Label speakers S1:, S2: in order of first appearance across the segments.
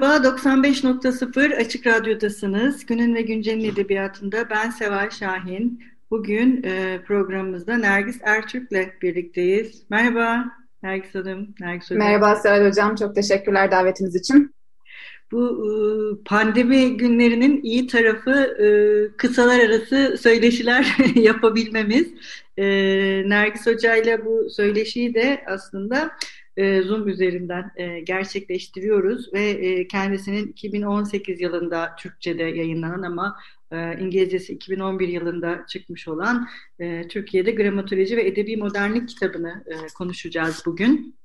S1: Merhaba, 95.0 Açık Radyo'dasınız. Günün ve Güncel'in edebiyatında ben Seval Şahin. Bugün e, programımızda Nergis Ertürk'le birlikteyiz. Merhaba Nergis Hanım, Nergis
S2: Hocam. Merhaba Seval Hocam, çok teşekkürler davetiniz için
S1: bu e, pandemi günlerinin iyi tarafı e, kısalar arası söyleşiler yapabilmemiz. E, Nergis Hoca ile bu söyleşiyi de aslında Zoom üzerinden gerçekleştiriyoruz ve kendisinin 2018 yılında Türkçe'de yayınlanan ama İngilizcesi 2011 yılında çıkmış olan Türkiye'de Gramatoloji ve Edebi Modernlik kitabını konuşacağız bugün.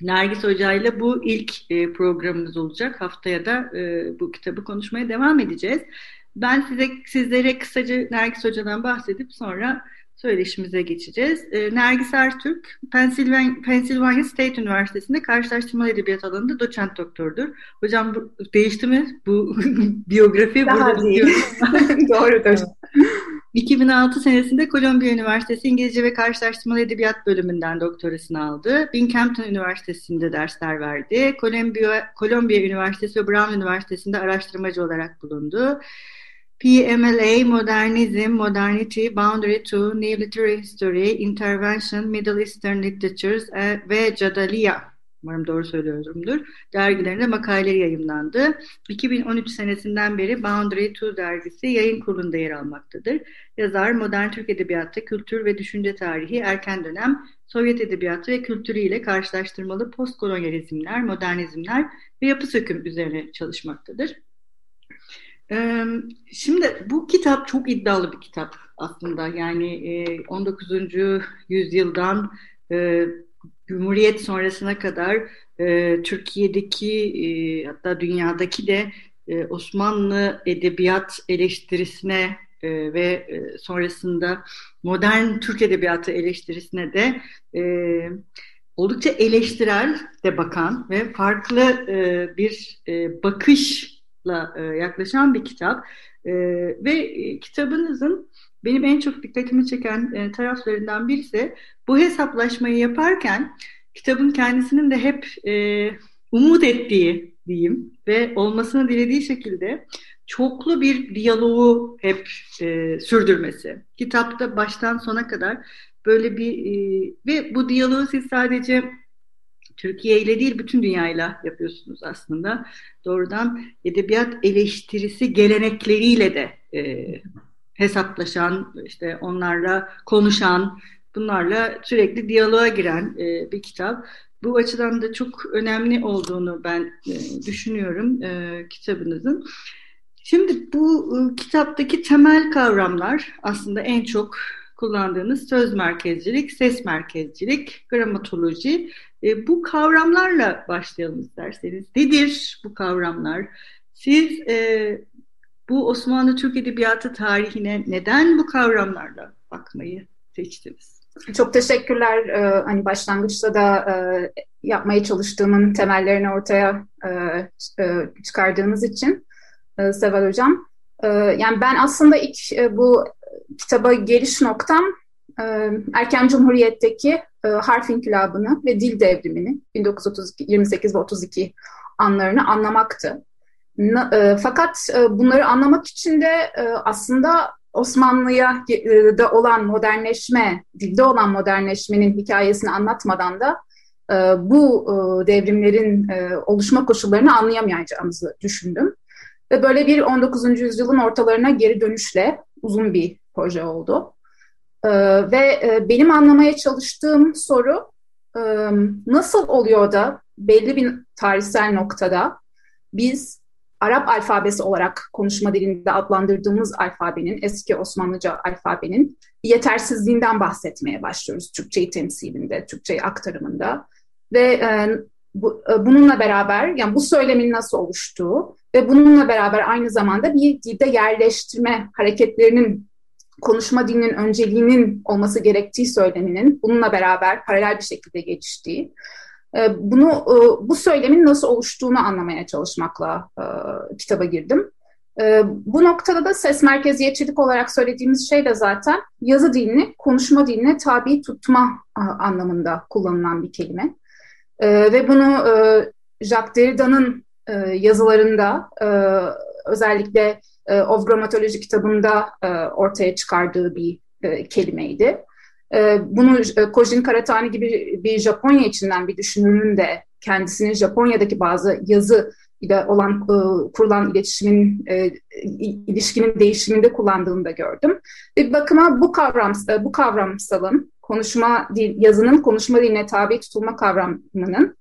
S1: Nergis Hoca ile bu ilk e, programımız olacak. Haftaya da e, bu kitabı konuşmaya devam edeceğiz. Ben size sizlere kısaca Nergis Hoca'dan bahsedip sonra söyleşimize geçeceğiz. E, Nergis Ertürk, Pennsylvania, Pennsylvania State Üniversitesi'nde karşılaştırma edebiyat alanında doçent doktordur. Hocam bu, değişti mi bu biyografi?
S2: Daha değil. Doğrudur.
S1: 2006 senesinde Kolombiya Üniversitesi İngilizce ve Karşılaştırmalı Edebiyat bölümünden doktorasını aldı. Binghamton Üniversitesi'nde dersler verdi. Kolombiya, Kolombiya Üniversitesi ve Brown Üniversitesi'nde araştırmacı olarak bulundu. PMLA, Modernizm, Modernity, Boundary to, New Literary History, Intervention, Middle Eastern Literatures e, ve Jadalia umarım doğru söylüyorumdur, dergilerinde makaleleri yayınlandı. 2013 senesinden beri Boundary 2 dergisi yayın kurulunda yer almaktadır. Yazar, modern Türk edebiyatı, kültür ve düşünce tarihi, erken dönem, Sovyet edebiyatı ve kültürü ile karşılaştırmalı postkolonyalizmler, modernizmler ve yapı söküm üzerine çalışmaktadır. Şimdi bu kitap çok iddialı bir kitap aslında. Yani 19. yüzyıldan Cumhuriyet sonrasına kadar Türkiye'deki hatta dünyadaki de Osmanlı edebiyat eleştirisine ve sonrasında modern Türk edebiyatı eleştirisine de oldukça eleştirel de bakan ve farklı bir bakışla e, yaklaşan bir kitap. E, ve e, kitabınızın benim en çok dikkatimi çeken e, taraflarından birisi bu hesaplaşmayı yaparken kitabın kendisinin de hep e, umut ettiği diyeyim ve olmasını dilediği şekilde çoklu bir diyaloğu hep e, sürdürmesi. Kitapta baştan sona kadar böyle bir e, ve bu diyaloğu siz sadece Türkiye ile değil bütün dünyayla yapıyorsunuz aslında. Doğrudan edebiyat eleştirisi gelenekleriyle de e, hesaplaşan, işte onlarla konuşan, bunlarla sürekli diyaloğa giren e, bir kitap. Bu açıdan da çok önemli olduğunu ben e, düşünüyorum e, kitabınızın. Şimdi bu e, kitaptaki temel kavramlar aslında en çok kullandığınız söz merkezcilik, ses merkezcilik, gramatoloji. E, bu kavramlarla başlayalım isterseniz. Nedir bu kavramlar? Siz e, bu Osmanlı Türk Edebiyatı tarihine neden bu kavramlarla bakmayı seçtiniz?
S2: Çok teşekkürler. Ee, hani başlangıçta da e, yapmaya çalıştığımın temellerini ortaya e, e, çıkardığınız için e, Seval Hocam. E, yani ben aslında ilk e, bu kitaba geliş noktam erken Cumhuriyet'teki e, harf inkılabını ve dil devrimini 1932, 28 ve 32 anlarını anlamaktı. E, fakat e, bunları anlamak için de aslında Osmanlı'ya da olan modernleşme, dilde olan modernleşmenin hikayesini anlatmadan da bu devrimlerin oluşma koşullarını anlayamayacağımızı düşündüm. Ve böyle bir 19. yüzyılın ortalarına geri dönüşle uzun bir proje oldu. Ve benim anlamaya çalıştığım soru nasıl oluyor da belli bir tarihsel noktada biz Arap alfabesi olarak konuşma dilinde adlandırdığımız alfabenin, eski Osmanlıca alfabenin yetersizliğinden bahsetmeye başlıyoruz Türkçeyi temsilinde, Türkçeyi aktarımında. Ve e, bu, e, bununla beraber yani bu söylemin nasıl oluştuğu ve bununla beraber aynı zamanda bir dilde yerleştirme hareketlerinin konuşma dilinin önceliğinin olması gerektiği söyleminin bununla beraber paralel bir şekilde geçtiği e, bunu e, bu söylemin nasıl oluştuğunu anlamaya çalışmakla e, kitaba girdim. Bu noktada da ses merkeziyetçilik olarak söylediğimiz şey de zaten yazı dilini konuşma diline tabi tutma anlamında kullanılan bir kelime. Ve bunu Jacques Derrida'nın yazılarında özellikle Of Gramatoloji kitabında ortaya çıkardığı bir kelimeydi. Bunu Kojin Karatani gibi bir Japonya içinden bir düşünürün de kendisinin Japonya'daki bazı yazı ile olan e, kurulan iletişimin e, ilişkinin değişiminde kullandığını da gördüm. Bir bakıma bu kavram e, bu kavramsalın konuşma dil yazının konuşma diline tabi tutulma kavramının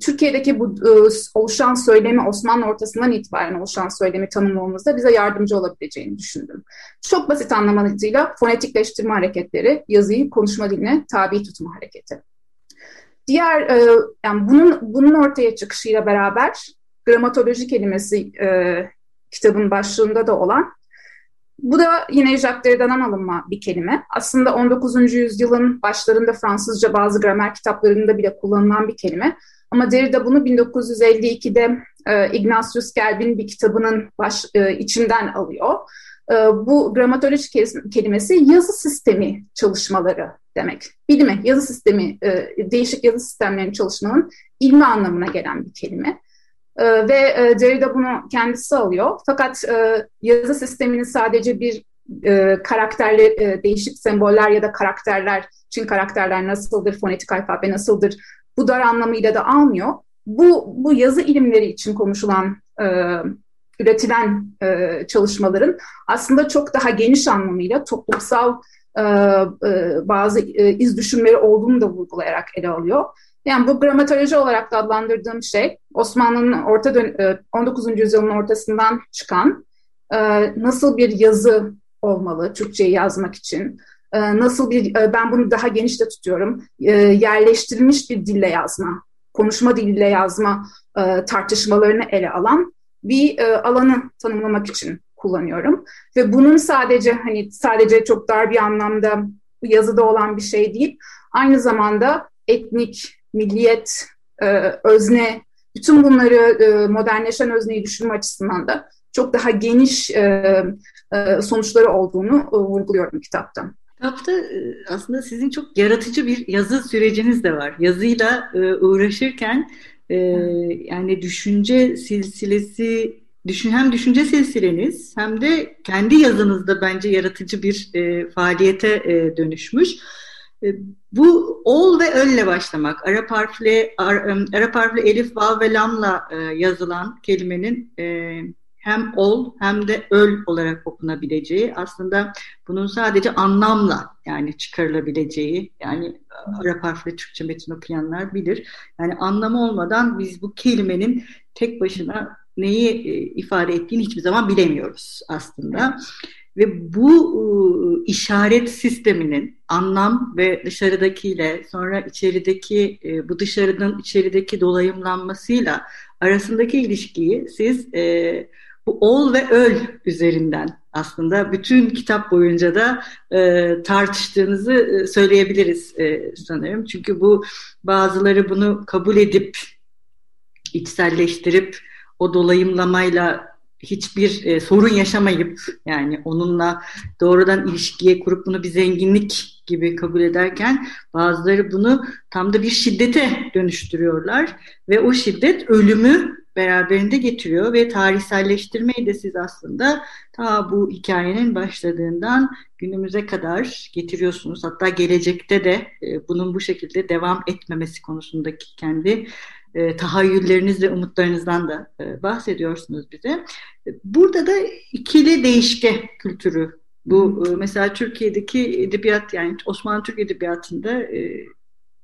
S2: Türkiye'deki bu e, oluşan söylemi Osmanlı ortasından itibaren oluşan söylemi tanımlamamızda bize yardımcı olabileceğini düşündüm. Çok basit anlamacıyla fonetikleştirme hareketleri, yazıyı konuşma diline tabi tutma hareketi. Diğer e, yani bunun bunun ortaya çıkışıyla beraber gramatoloji kelimesi e, kitabın başlığında da olan. Bu da yine Jacques Derrida'dan alınma bir kelime. Aslında 19. yüzyılın başlarında Fransızca bazı gramer kitaplarında bile kullanılan bir kelime. Ama Derrida bunu 1952'de e, Ignatius Gelb'in bir kitabının baş, e, içinden alıyor. E, bu gramatoloji kelimesi yazı sistemi çalışmaları demek. Bilime, yazı sistemi, e, değişik yazı sistemlerinin çalışmanın ilmi anlamına gelen bir kelime. E, ve e, Derrida bunu kendisi alıyor. Fakat e, yazı sisteminin sadece bir e, karakterli e, değişik semboller ya da karakterler, Çin karakterler nasıldır, fonetik alfabe nasıldır bu dar anlamıyla da almıyor. Bu, bu yazı ilimleri için konuşulan, e, üretilen e, çalışmaların aslında çok daha geniş anlamıyla toplumsal e, e, bazı e, iz düşümleri olduğunu da vurgulayarak ele alıyor. Yani bu gramatoloji olarak da adlandırdığım şey Osmanlı'nın orta dön 19. E, yüzyılın ortasından çıkan e, nasıl bir yazı olmalı Türkçeyi yazmak için, nasıl bir ben bunu daha geniş de tutuyorum yerleştirilmiş bir dille yazma, konuşma diliyle yazma tartışmalarını ele alan bir alanı tanımlamak için kullanıyorum ve bunun sadece hani sadece çok dar bir anlamda yazıda olan bir şey değil, aynı zamanda etnik, milliyet, e, özne, bütün bunları e, modernleşen özneyi düşünme açısından da çok daha geniş e, e, sonuçları olduğunu e, vurguluyorum kitapta.
S1: Kitapta e, aslında sizin çok yaratıcı bir yazı süreciniz de var. Yazıyla e, uğraşırken e, yani düşünce silsilesi düşün hem düşünce silsileniz hem de kendi yazınızda bence yaratıcı bir faaliyete dönüşmüş. Bu ol ve ölle başlamak, Arap harfli, Arap harfli elif, vav ve lamla yazılan kelimenin hem ol hem de öl olarak okunabileceği aslında bunun sadece anlamla yani çıkarılabileceği yani Arap harfli Türkçe metin okuyanlar bilir. Yani anlamı olmadan biz bu kelimenin tek başına neyi ifade ettiğini hiçbir zaman bilemiyoruz aslında. Ve bu e, işaret sisteminin anlam ve dışarıdakiyle sonra içerideki e, bu dışarıdan içerideki dolayımlanmasıyla arasındaki ilişkiyi siz e, bu ol ve öl üzerinden aslında bütün kitap boyunca da e, tartıştığınızı e, söyleyebiliriz e, sanırım. Çünkü bu bazıları bunu kabul edip içselleştirip o dolayımlamayla hiçbir e, sorun yaşamayıp yani onunla doğrudan ilişkiye kurup bunu bir zenginlik gibi kabul ederken bazıları bunu tam da bir şiddete dönüştürüyorlar ve o şiddet ölümü beraberinde getiriyor ve tarihselleştirmeyi de siz aslında ta bu hikayenin başladığından günümüze kadar getiriyorsunuz. Hatta gelecekte de e, bunun bu şekilde devam etmemesi konusundaki kendi e, tahayyülleriniz ve umutlarınızdan da e, bahsediyorsunuz bize. Burada da ikili değişke kültürü bu e, mesela Türkiye'deki edebiyat yani Osmanlı Türk edebiyatında e,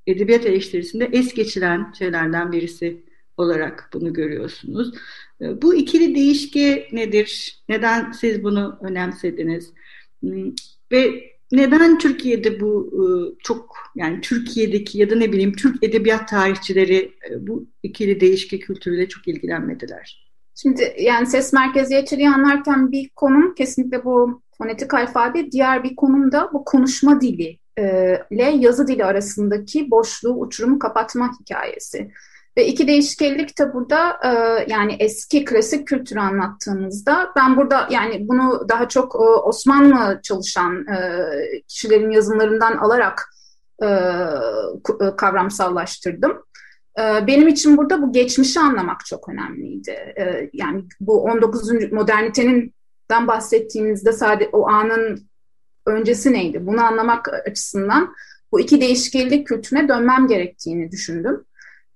S1: edebiyat eleştirisinde es geçilen şeylerden birisi olarak bunu görüyorsunuz. E, bu ikili değişke nedir? Neden siz bunu önemsediniz? Hmm, ve neden Türkiye'de bu e, çok yani Türkiye'deki ya da ne bileyim Türk edebiyat tarihçileri e, bu ikili değişki kültürüyle çok ilgilenmediler?
S2: Şimdi yani ses merkeziyetçiliği anlarken bir konum kesinlikle bu fonetik alfabe, diğer bir konum da bu konuşma dili e, ile yazı dili arasındaki boşluğu, uçurumu kapatma hikayesi. Ve iki değişkenlik de burada e, yani eski klasik kültürü anlattığımızda ben burada yani bunu daha çok e, Osmanlı çalışan e, kişilerin yazımlarından alarak e, e, kavramsallaştırdım. E, benim için burada bu geçmişi anlamak çok önemliydi. E, yani bu 19. modernitenin bahsettiğimizde sadece o anın öncesi neydi? Bunu anlamak açısından bu iki değişkenlik kültürüne dönmem gerektiğini düşündüm.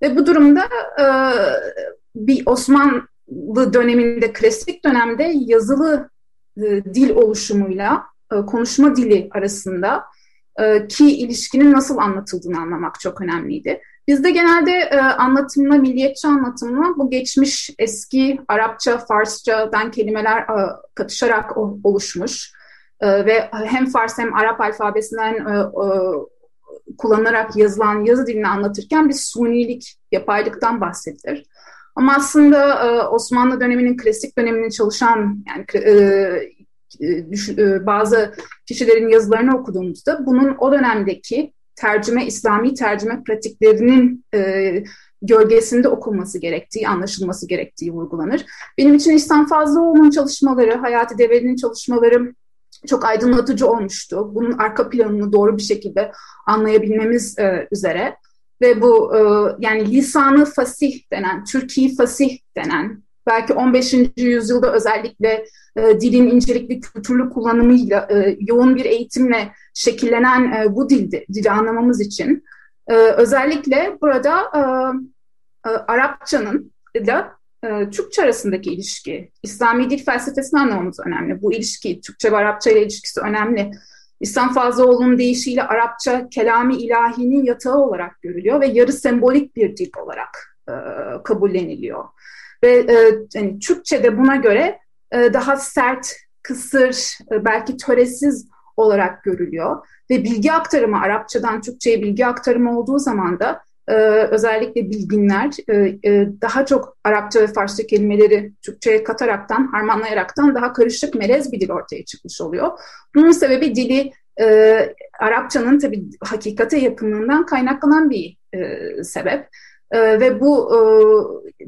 S2: Ve bu durumda e, bir Osmanlı döneminde, klasik dönemde yazılı e, dil oluşumuyla e, konuşma dili arasında e, ki ilişkinin nasıl anlatıldığını anlamak çok önemliydi. Bizde genelde e, anlatımla, milliyetçi anlatımla bu geçmiş eski Arapça, Farsçadan kelimeler e, katışarak o, oluşmuş e, ve hem Fars hem Arap alfabesinden e, e, kullanılarak yazılan yazı dilini anlatırken bir sunilik, yapaylıktan bahsedilir. Ama aslında e, Osmanlı döneminin, klasik döneminin çalışan yani e, e, bazı kişilerin yazılarını okuduğumuzda bunun o dönemdeki tercüme, İslami tercüme pratiklerinin e, gölgesinde okunması gerektiği, anlaşılması gerektiği vurgulanır. Benim için İhsan Fazlıoğlu'nun çalışmaları, Hayati Develi'nin çalışmaları çok aydınlatıcı olmuştu. Bunun arka planını doğru bir şekilde anlayabilmemiz e, üzere ve bu e, yani lisanı fasih denen, Türkiye fasih denen belki 15. yüzyılda özellikle e, dilin incelikli kültürlü kullanımıyla e, yoğun bir eğitimle şekillenen e, bu dildi, dili anlamamız için e, özellikle burada e, e, Arapçanın da e, Türkçe arasındaki ilişki, İslami dil felsefesini anlamamız önemli. Bu ilişki, Türkçe ve Arapça ile ilişkisi önemli. İslam Fazlaoğlu'nun deyişiyle Arapça kelami ilahinin yatağı olarak görülüyor ve yarı sembolik bir dil olarak e, kabulleniliyor. Ve e, yani Türkçe'de buna göre e, daha sert, kısır, e, belki töresiz olarak görülüyor. Ve bilgi aktarımı, Arapçadan Türkçe'ye bilgi aktarımı olduğu zaman da e, özellikle bilginler e, e, daha çok Arapça ve Farsça kelimeleri Türkçe'ye kataraktan, harmanlayaraktan daha karışık melez bir dil ortaya çıkmış oluyor. Bunun sebebi dili e, Arapçanın tabii hakikate yakınlığından kaynaklanan bir e, sebep. E, ve bu e,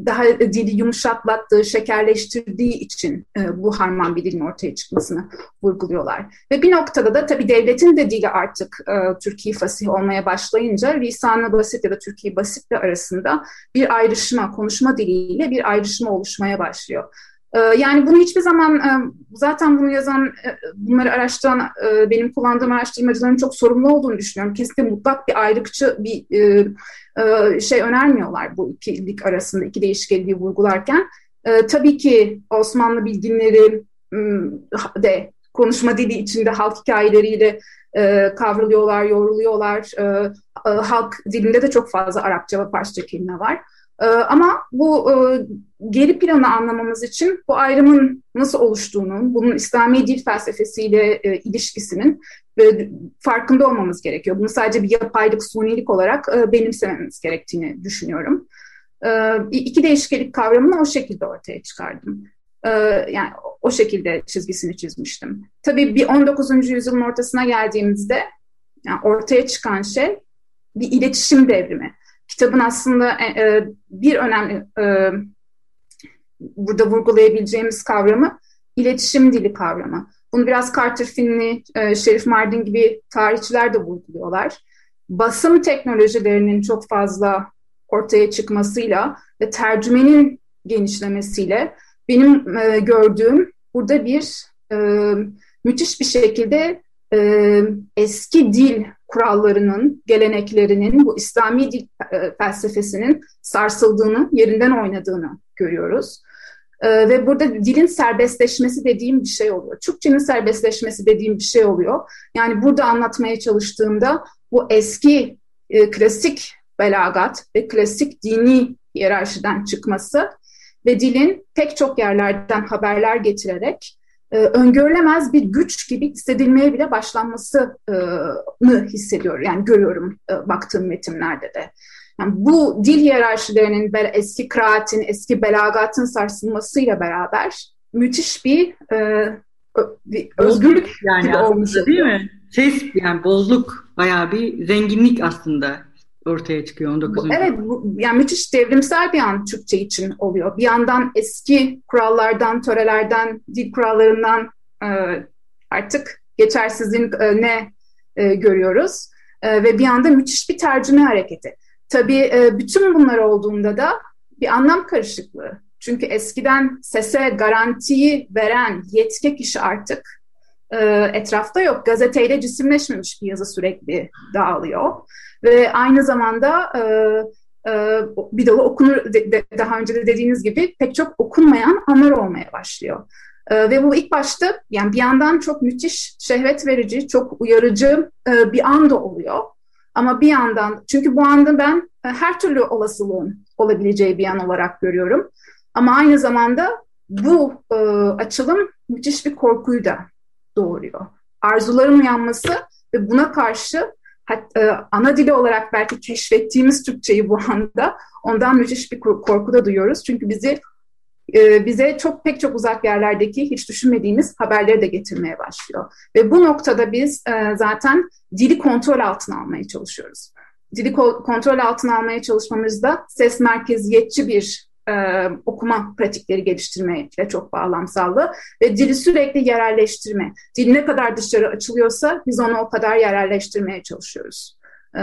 S2: daha dili yumuşatlattığı, şekerleştirdiği için e, bu harman bir dilin ortaya çıkmasını vurguluyorlar. Ve bir noktada da tabii devletin de dili artık e, Türkiye fasih olmaya başlayınca lisanı basit ya da Türkiye basitle arasında bir ayrışma, konuşma diliyle bir ayrışma oluşmaya başlıyor. Ee, yani bunu hiçbir zaman e, zaten bunu yazan, e, bunları araştıran e, benim kullandığım araştırmacıların çok sorumlu olduğunu düşünüyorum. Kesinlikle mutlak bir ayrıkçı bir şey önermiyorlar bu ikilik arasında iki değişkenliği vurgularken. Tabii ki Osmanlı bilginleri de konuşma dili içinde halk hikayeleriyle kavruluyorlar, yoruluyorlar. Halk dilinde de çok fazla Arapça ve Farsça kelime var. Ee, ama bu e, geri planı anlamamız için bu ayrımın nasıl oluştuğunu, bunun İslami dil felsefesiyle e, ilişkisinin e, farkında olmamız gerekiyor. Bunu sadece bir yapaylık, sunilik olarak benimsememiz gerektiğini düşünüyorum. E, iki değişkenlik kavramını o şekilde ortaya çıkardım. Yani o şekilde çizgisini çizmiştim. Tabii bir 19. yüzyılın ortasına geldiğimizde yani ortaya çıkan şey bir iletişim devrimi kitabın aslında e, e, bir önemli e, burada vurgulayabileceğimiz kavramı iletişim dili kavramı. Bunu biraz Carter Finley, e, Şerif Mardin gibi tarihçiler de vurguluyorlar. Basım teknolojilerinin çok fazla ortaya çıkmasıyla ve tercümenin genişlemesiyle benim e, gördüğüm burada bir e, müthiş bir şekilde e, eski dil kurallarının, geleneklerinin, bu İslami dil e, felsefesinin sarsıldığını, yerinden oynadığını görüyoruz. E, ve burada dilin serbestleşmesi dediğim bir şey oluyor. Türkçenin serbestleşmesi dediğim bir şey oluyor. Yani burada anlatmaya çalıştığımda bu eski e, klasik belagat ve klasik dini hiyerarşiden çıkması ve dilin pek çok yerlerden haberler getirerek e, öngörülemez bir güç gibi hissedilmeye bile başlanmasını hissediyor. Yani görüyorum e, baktığım metinlerde de. Yani bu dil hiyerarşilerinin eski kıraatin, eski belagatın sarsılmasıyla beraber müthiş bir, e, bir özgürlük
S1: yani gibi olmuş değil mi? Ses yani bozluk bayağı bir zenginlik aslında ortaya çıkıyor 19.
S2: Evet, bu, yani müthiş devrimsel bir an Türkçe için oluyor. Bir yandan eski kurallardan, törelerden, dil kurallarından e, artık geçersizliğin e, ne e, görüyoruz. E, ve bir anda müthiş bir tercüme hareketi. Tabii e, bütün bunlar olduğunda da bir anlam karışıklığı. Çünkü eskiden sese garantiyi veren yetki kişi artık e, etrafta yok. Gazeteyle cisimleşmemiş bir yazı sürekli dağılıyor. Ve aynı zamanda e, e, bir dolu okunur, de, de, daha önce de dediğiniz gibi pek çok okunmayan anlar olmaya başlıyor. E, ve bu ilk başta yani bir yandan çok müthiş, şehvet verici, çok uyarıcı e, bir anda oluyor. Ama bir yandan, çünkü bu anda ben e, her türlü olasılığın olabileceği bir an olarak görüyorum. Ama aynı zamanda bu e, açılım müthiş bir korkuyu da doğuruyor. Arzuların uyanması ve buna karşı e, ana dili olarak belki keşfettiğimiz Türkçeyi bu anda ondan müthiş bir korku da duyuyoruz. Çünkü bizi e, bize çok pek çok uzak yerlerdeki hiç düşünmediğimiz haberleri de getirmeye başlıyor. Ve bu noktada biz e, zaten dili kontrol altına almaya çalışıyoruz. Dili kontrol altına almaya çalışmamızda ses merkeziyetçi bir e, okuma pratikleri geliştirmeyle çok bağlamsallı ve dili sürekli yerelleştirme. Dil ne kadar dışarı açılıyorsa biz onu o kadar yerelleştirmeye çalışıyoruz e,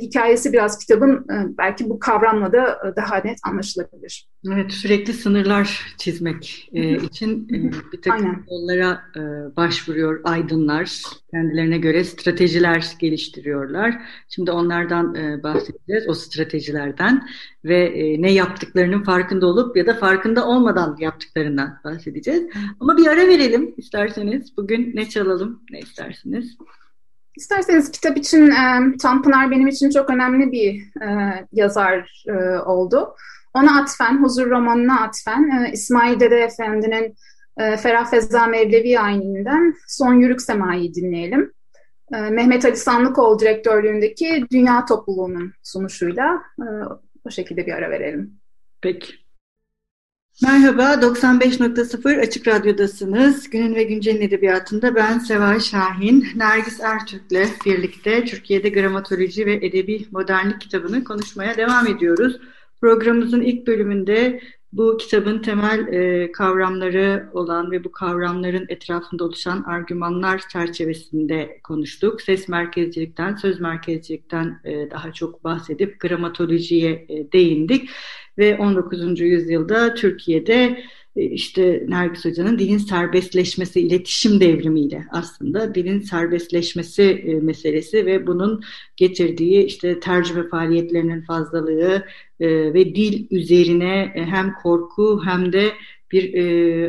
S2: hikayesi biraz kitabın e, belki bu kavramla da e, daha net anlaşılabilir.
S1: Evet, sürekli sınırlar çizmek e, için e, bir takım Aynen. yollara e, başvuruyor aydınlar. Kendilerine göre stratejiler geliştiriyorlar. Şimdi onlardan e, bahsedeceğiz, o stratejilerden ve e, ne yaptıklarının farkında olup ya da farkında olmadan yaptıklarından bahsedeceğiz. Ama bir ara verelim isterseniz. Bugün ne çalalım, ne istersiniz?
S2: İsterseniz kitap için e, Tanpınar benim için çok önemli bir e, yazar e, oldu. Ona atfen, Huzur romanına atfen e, İsmail Dede Efendi'nin e, Ferah Feza Mevlevi ayininden Son Yürük Sema'yı dinleyelim. E, Mehmet Ali Sanlıkoğlu direktörlüğündeki Dünya Topluluğu'nun sunuşuyla e, o şekilde bir ara verelim.
S1: Peki. Merhaba, 95.0 Açık Radyo'dasınız. Günün ve Güncel'in edebiyatında ben Seval Şahin, Nergis Ertürk'le birlikte Türkiye'de Gramatoloji ve Edebi Modernlik kitabını konuşmaya devam ediyoruz. Programımızın ilk bölümünde bu kitabın temel e, kavramları olan ve bu kavramların etrafında oluşan argümanlar çerçevesinde konuştuk. Ses merkezcilikten, söz merkezcilikten e, daha çok bahsedip gramatolojiye e, değindik ve 19. yüzyılda Türkiye'de e, işte Nergis Hoca'nın dilin serbestleşmesi, iletişim devrimiyle aslında dilin serbestleşmesi e, meselesi ve bunun getirdiği işte tercüme faaliyetlerinin fazlalığı e, ve dil üzerine hem korku hem de bir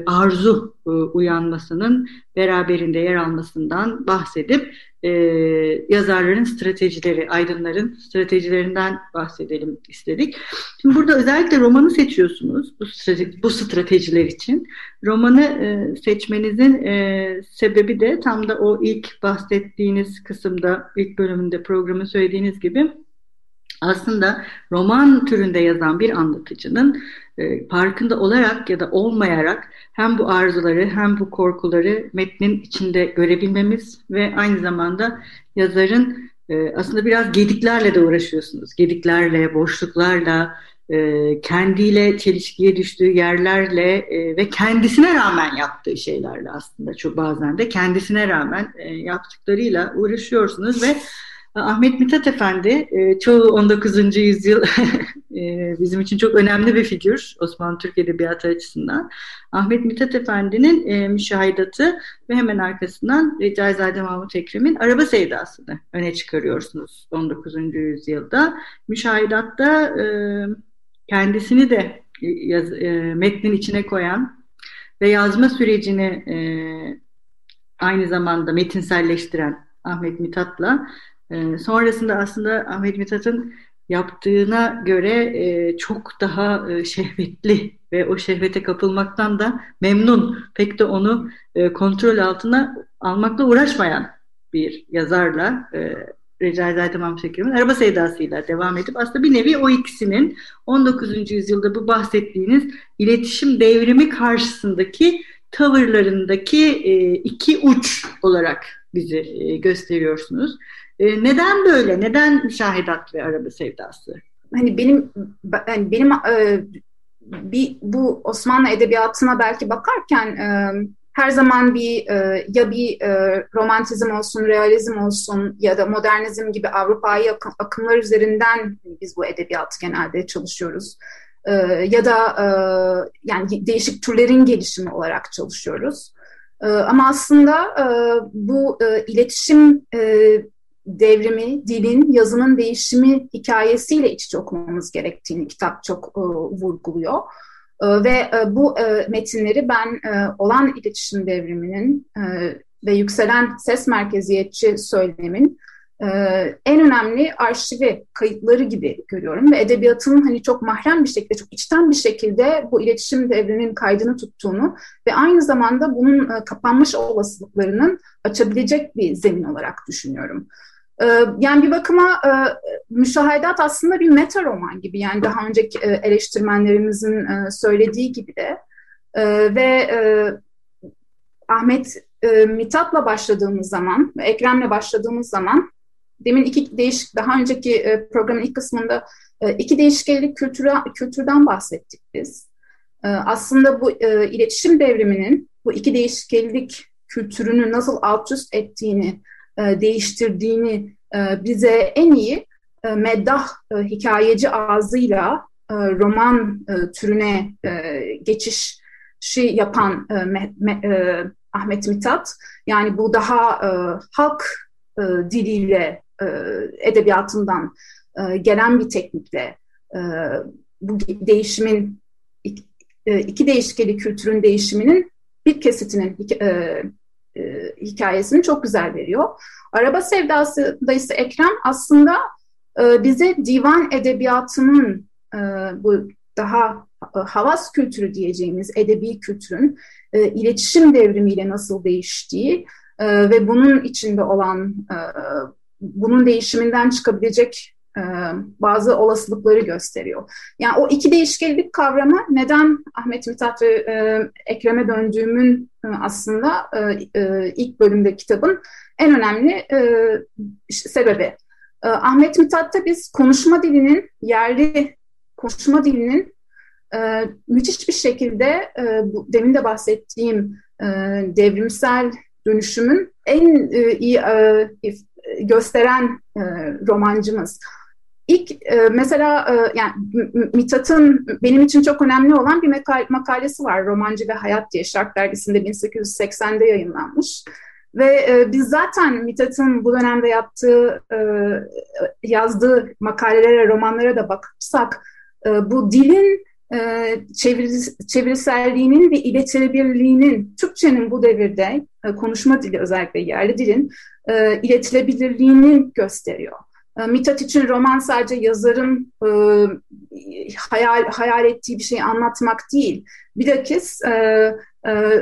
S1: arzu uyanmasının beraberinde yer almasından bahsedip e, yazarların stratejileri, aydınların stratejilerinden bahsedelim istedik. Şimdi burada özellikle romanı seçiyorsunuz bu, strateji, bu stratejiler için. Romanı e, seçmenizin e, sebebi de tam da o ilk bahsettiğiniz kısımda, ilk bölümünde programı söylediğiniz gibi aslında roman türünde yazan bir anlatıcının e, farkında olarak ya da olmayarak hem bu arzuları hem bu korkuları metnin içinde görebilmemiz ve aynı zamanda yazarın e, aslında biraz gediklerle de uğraşıyorsunuz. Gediklerle, boşluklarla, e, kendiyle çelişkiye düştüğü yerlerle e, ve kendisine rağmen yaptığı şeylerle aslında çok bazen de kendisine rağmen e, yaptıklarıyla uğraşıyorsunuz ve Ahmet Mithat Efendi e, çoğu 19. yüzyıl e, bizim için çok önemli bir figür Osmanlı Türk Edebiyatı açısından. Ahmet Mithat Efendi'nin e, müşahidatı ve hemen arkasından Recaizade Mahmut Ekrem'in araba sevdasını öne çıkarıyorsunuz 19. yüzyılda. Müşahidatta kendisini de yaz, metnin içine koyan ve yazma sürecini aynı zamanda metinselleştiren Ahmet Mithat'la ee, sonrasında aslında Ahmet Mithat'ın yaptığına göre çok daha şehvetli ve o şehvete kapılmaktan da memnun. Pek de onu kontrol altına almakla uğraşmayan bir yazarla Recai Tamam Şeker'in Araba Sevdası'yla devam edip aslında bir nevi o ikisinin 19. yüzyılda bu bahsettiğiniz iletişim devrimi karşısındaki tavırlarındaki e, iki uç olarak bizi e, gösteriyorsunuz. E, neden böyle? Neden müşahedat ve araba sevdası?
S2: Hani benim yani benim e, bir bu Osmanlı edebiyatına belki bakarken e, her zaman bir e, ya bir e, romantizm olsun, realizm olsun ya da modernizm gibi Avrupa'yı akım, akımlar üzerinden biz bu edebiyatı genelde çalışıyoruz. E, ya da e, yani değişik türlerin gelişimi olarak çalışıyoruz. E, ama aslında e, bu e, iletişim e, devrimi, dilin, yazının değişimi hikayesiyle iç içe okumamız gerektiğini kitap çok e, vurguluyor. Ee, ve e, bu e, metinleri ben e, olan iletişim devriminin ve yükselen ses merkeziyetçi söylemin en önemli arşivi, kayıtları gibi görüyorum ve edebiyatın hani çok mahrem bir şekilde, çok içten bir şekilde bu iletişim devriminin kaydını tuttuğunu ve aynı zamanda bunun kapanmış olasılıklarının açabilecek bir zemin olarak düşünüyorum. Ee, yani bir bakıma e, müşahedat aslında bir meta roman gibi yani daha önceki e, eleştirmenlerimizin e, söylediği gibi de ve Ahmet Mithat'la başladığımız zaman Ekrem'le başladığımız zaman demin iki değişik daha önceki programın ilk kısmında iki değişkenlik kültürü, kültürden bahsettik biz. Aslında bu iletişim devriminin bu iki değişkenlik kültürünü nasıl alt üst ettiğini e, değiştirdiğini e, bize en iyi e, meddah hikayeci ağzıyla roman türüne e, geçişi yapan me, me, Ahmet Mithat. Yani bu daha halk diliyle edebiyatından gelen bir teknikle bu değişimin iki, değişkeli kültürün değişiminin bir kesitinin e, hikayesini çok güzel veriyor. Araba Sevdası da ise Ekrem aslında e, bize divan edebiyatının e, bu daha e, havas kültürü diyeceğimiz edebi kültürün e, iletişim devrimiyle nasıl değiştiği e, ve bunun içinde olan e, bunun değişiminden çıkabilecek e, bazı olasılıkları gösteriyor. Yani o iki değişkenlik kavramı neden Ahmet Mithat ve e, Ekrem'e döndüğümün e, aslında ilk bölümde kitabın en önemli sebebi. Ahmet Mithat'ta biz konuşma dilinin, yerli konuşma dilinin müthiş bir şekilde demin de bahsettiğim devrimsel dönüşümün en iyi gösteren romancımız. İlk e, mesela e, yani Mithat'ın benim için çok önemli olan bir makalesi var Romancı ve Hayat diye Şark dergisinde 1880'de yayınlanmış. Ve e, biz zaten Mithat'ın bu dönemde yaptığı, yazdığı makalelere, romanlara da bakırsak bu dilin e, çeviri, ve iletilebilirliğinin, Türkçenin bu devirde konuşma dili özellikle yerli dilin e, gösteriyor. E, Mithat için roman sadece yazarın e, hayal hayal ettiği bir şeyi anlatmak değil. Bilakis e, e,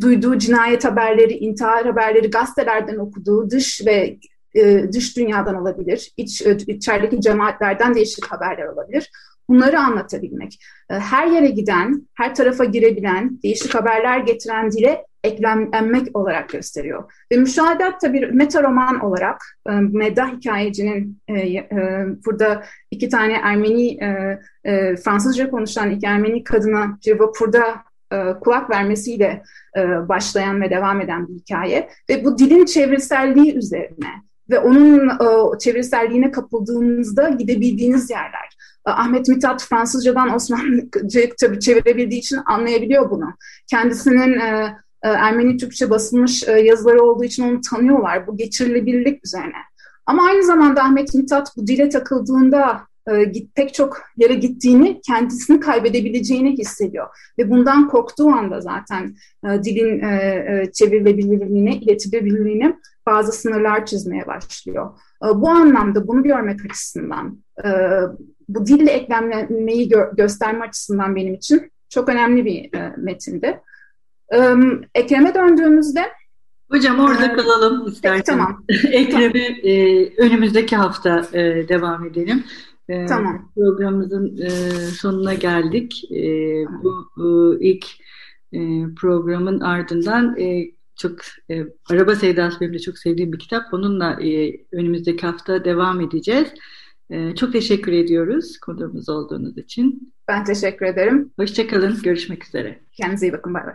S2: duyduğu cinayet haberleri, intihar haberleri gazetelerden okuduğu dış ve e, dış dünyadan olabilir, iç, e, içerideki cemaatlerden değişik haberler olabilir. Bunları anlatabilmek. E, her yere giden, her tarafa girebilen, değişik haberler getiren dile eklenmek olarak gösteriyor. Ve müşahedat da bir meta roman olarak e, meddah hikayecinin e, e, burada iki tane Ermeni e, e, Fransızca konuşan iki Ermeni kadına bir vapurda e, kulak vermesiyle e, başlayan ve devam eden bir hikaye ve bu dilin çevreselliği üzerine ve onun e, çevreselliğine kapıldığınızda gidebildiğiniz yerler. E, Ahmet Mithat Fransızcadan Osmanlıca tabii çevirebildiği için anlayabiliyor bunu. Kendisinin e, Ermeni Türkçe basılmış e, yazıları olduğu için onu tanıyorlar. Bu geçirilebilirlik üzerine. Ama aynı zamanda Ahmet Mithat bu dile takıldığında e, pek çok yere gittiğini, kendisini kaybedebileceğini hissediyor. Ve bundan korktuğu anda zaten e, dilin e, e, çevrilebilirliğine, iletilebilirliğine bazı sınırlar çizmeye başlıyor. Bu anlamda bunu görmek açısından, bu dille eklemlenmeyi gö gösterme açısından benim için çok önemli bir e, metindi. E, Ekrem'e döndüğümüzde
S1: Hocam orada ee, kalalım istersen. Tamam. Ekrem'e e, önümüzdeki hafta e, devam edelim. E, tamam. Programımızın e, sonuna geldik. E, Bu e, ilk e, programın ardından e, çok e, Araba Sevdası benim de çok sevdiğim bir kitap. Onunla e, önümüzdeki hafta devam edeceğiz. E, çok teşekkür ediyoruz konuğumuz olduğunuz için.
S2: Ben teşekkür ederim.
S1: Hoşçakalın. Görüşmek üzere.
S2: Kendinize iyi bakın. Bay bay.